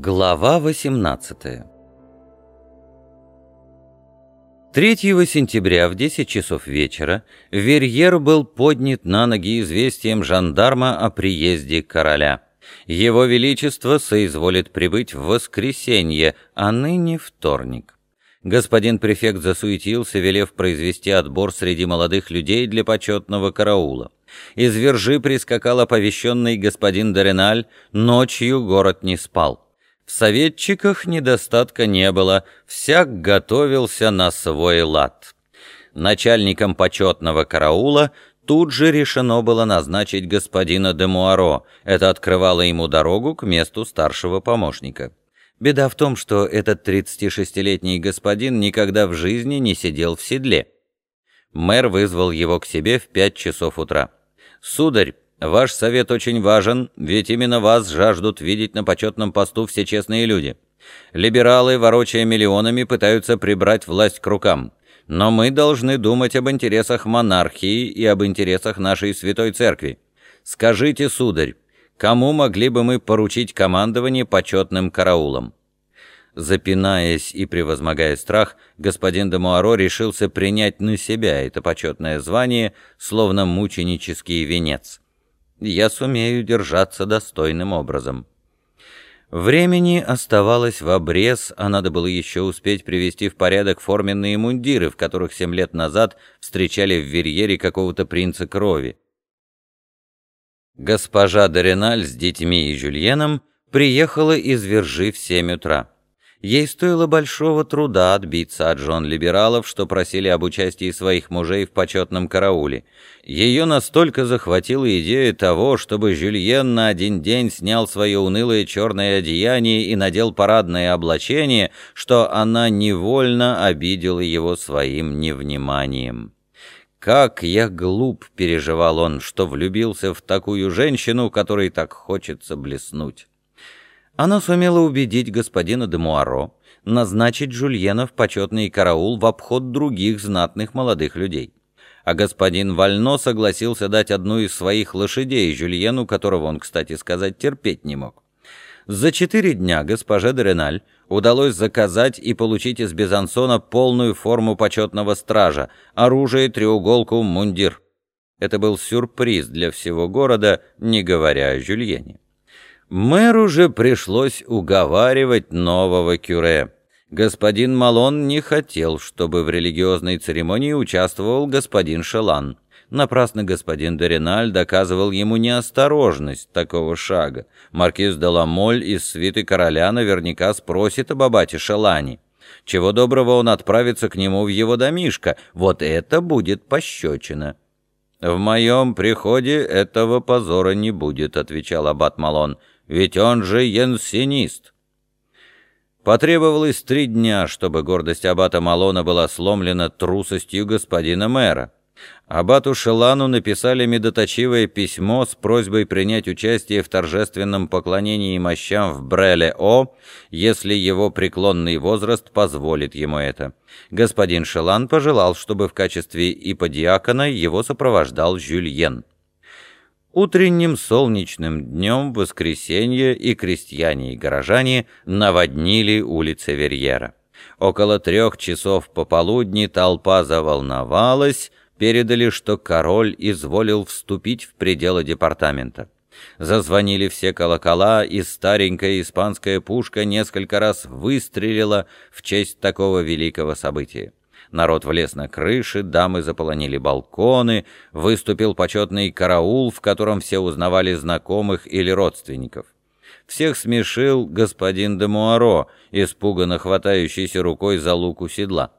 Глава 18 3 сентября в 10 часов вечера Верьер был поднят на ноги известием жандарма о приезде короля. Его Величество соизволит прибыть в воскресенье, а ныне вторник. Господин префект засуетился, велев произвести отбор среди молодых людей для почетного караула. Из Вержи прискакал оповещенный господин Дореналь, ночью город не спал. В советчиках недостатка не было, всяк готовился на свой лад. Начальником почетного караула тут же решено было назначить господина де Муаро, это открывало ему дорогу к месту старшего помощника. Беда в том, что этот 36-летний господин никогда в жизни не сидел в седле. Мэр вызвал его к себе в пять часов утра. «Сударь, Ваш совет очень важен, ведь именно вас жаждут видеть на почетном посту все честные люди. Либералы, ворочая миллионами, пытаются прибрать власть к рукам. Но мы должны думать об интересах монархии и об интересах нашей святой церкви. Скажите, сударь, кому могли бы мы поручить командование почетным караулом?» Запинаясь и превозмогая страх, господин де Муаро решился принять на себя это почетное звание, словно мученический венец я сумею держаться достойным образом. Времени оставалось в обрез, а надо было еще успеть привести в порядок форменные мундиры, в которых семь лет назад встречали в Верьере какого-то принца крови. Госпожа Дореналь с детьми и Жюльеном приехала из Вержи в семь утра. Ей стоило большого труда отбиться от жен либералов, что просили об участии своих мужей в почетном карауле. Ее настолько захватила идея того, чтобы Жюльен на один день снял свое унылое черное одеяние и надел парадное облачение, что она невольно обидела его своим невниманием. «Как я глуп!» — переживал он, что влюбился в такую женщину, которой так хочется блеснуть. Она сумела убедить господина де Муаро назначить Жульена в почетный караул в обход других знатных молодых людей. А господин Вально согласился дать одну из своих лошадей Жюльену, которого он, кстати сказать, терпеть не мог. За четыре дня госпоже Дреналь удалось заказать и получить из Безансона полную форму почетного стража, оружие, треуголку, мундир. Это был сюрприз для всего города, не говоря о Жюльене. Мэру же пришлось уговаривать нового кюре. Господин Малон не хотел, чтобы в религиозной церемонии участвовал господин Шелан. Напрасно господин Дориналь доказывал ему неосторожность такого шага. Маркиз де Ламоль из свиты короля наверняка спросит об абате Шелане. Чего доброго он отправится к нему в его домишко. Вот это будет пощечина. «В моем приходе этого позора не будет», — отвечал аббат Малон ведь он же янсенист. Потребовалось три дня, чтобы гордость аббата Малона была сломлена трусостью господина мэра. Аббату Шелану написали медоточивое письмо с просьбой принять участие в торжественном поклонении мощам в Бреле-О, если его преклонный возраст позволит ему это. Господин Шелан пожелал, чтобы в качестве иподиакона его сопровождал Жюльен. Утренним солнечным днем в воскресенье и крестьяне и горожане наводнили улицы Верьера. Около трех часов пополудни толпа заволновалась, передали, что король изволил вступить в пределы департамента. Зазвонили все колокола, и старенькая испанская пушка несколько раз выстрелила в честь такого великого события. Народ влез на крыши, дамы заполонили балконы, выступил почетный караул, в котором все узнавали знакомых или родственников. Всех смешил господин де Муаро, испуганно хватающийся рукой за луку седла.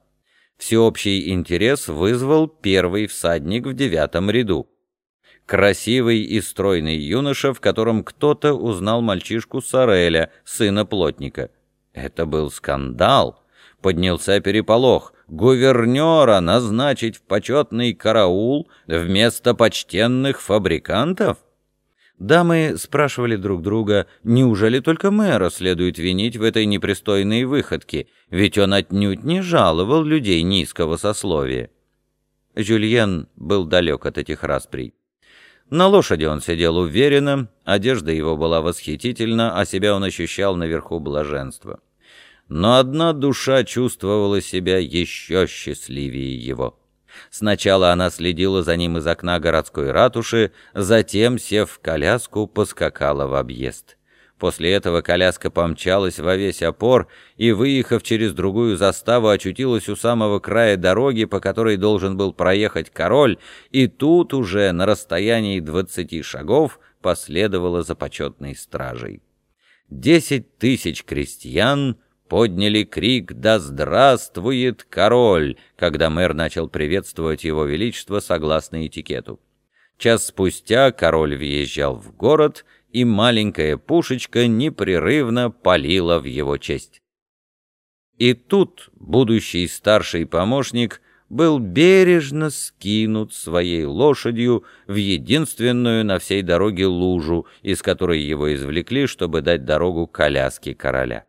Всеобщий интерес вызвал первый всадник в девятом ряду. Красивый и стройный юноша, в котором кто-то узнал мальчишку Сареля, сына плотника. Это был скандал. Поднялся переполох гувернера назначить в почетный караул вместо почтенных фабрикантов? Дамы спрашивали друг друга, неужели только мэра следует винить в этой непристойной выходке, ведь он отнюдь не жаловал людей низкого сословия. Жюльен был далек от этих расприй. На лошади он сидел уверенно, одежда его была восхитительна, а себя он ощущал наверху блаженства. Но одна душа чувствовала себя еще счастливее его. Сначала она следила за ним из окна городской ратуши, затем, сев в коляску, поскакала в объезд. После этого коляска помчалась во весь опор и, выехав через другую заставу, очутилась у самого края дороги, по которой должен был проехать король, и тут уже на расстоянии двадцати шагов последовала за почетной стражей. Десять тысяч крестьян подняли крик «Да здравствует король!», когда мэр начал приветствовать его величество согласно этикету. Час спустя король въезжал в город — и маленькая пушечка непрерывно палила в его честь. И тут будущий старший помощник был бережно скинут своей лошадью в единственную на всей дороге лужу, из которой его извлекли, чтобы дать дорогу коляске короля.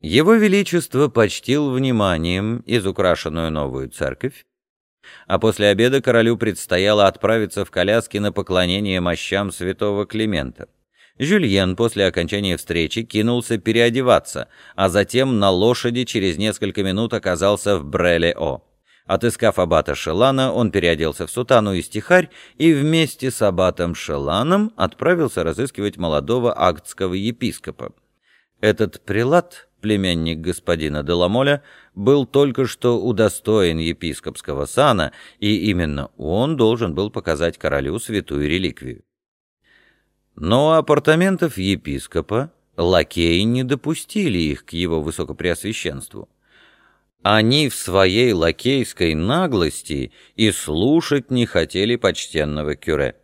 Его Величество почтил вниманием изукрашенную новую церковь, а после обеда королю предстояло отправиться в коляске на поклонение мощам святого Климента. Жюльен после окончания встречи кинулся переодеваться, а затем на лошади через несколько минут оказался в Бреле-О. Отыскав аббата Шелана, он переоделся в сутану и стихарь и вместе с аббатом Шеланом отправился разыскивать молодого актского епископа. Этот прилад племянник господина Деламоля, был только что удостоен епископского сана, и именно он должен был показать королю святую реликвию. Но апартаментов епископа лакеи не допустили их к его высокопреосвященству. Они в своей лакейской наглости и слушать не хотели почтенного кюре.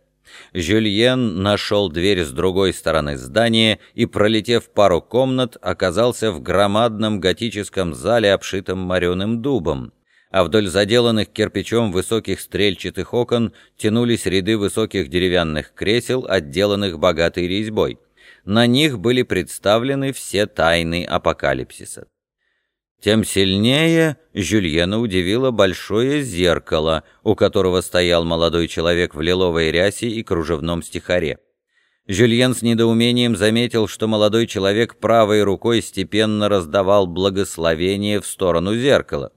Жюльен нашел дверь с другой стороны здания и, пролетев пару комнат, оказался в громадном готическом зале, обшитом мореным дубом. А вдоль заделанных кирпичом высоких стрельчатых окон тянулись ряды высоких деревянных кресел, отделанных богатой резьбой. На них были представлены все тайны апокалипсиса. Тем сильнее Жюльена удивило большое зеркало, у которого стоял молодой человек в лиловой рясе и кружевном стихаре. Жюльен с недоумением заметил, что молодой человек правой рукой степенно раздавал благословение в сторону зеркала.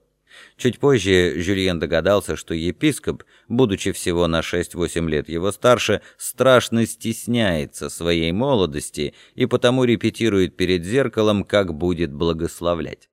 Чуть позже Жюльен догадался, что епископ, будучи всего на 6-8 лет его старше, страшно стесняется своей молодости и потому репетирует перед зеркалом, как будет благословлять.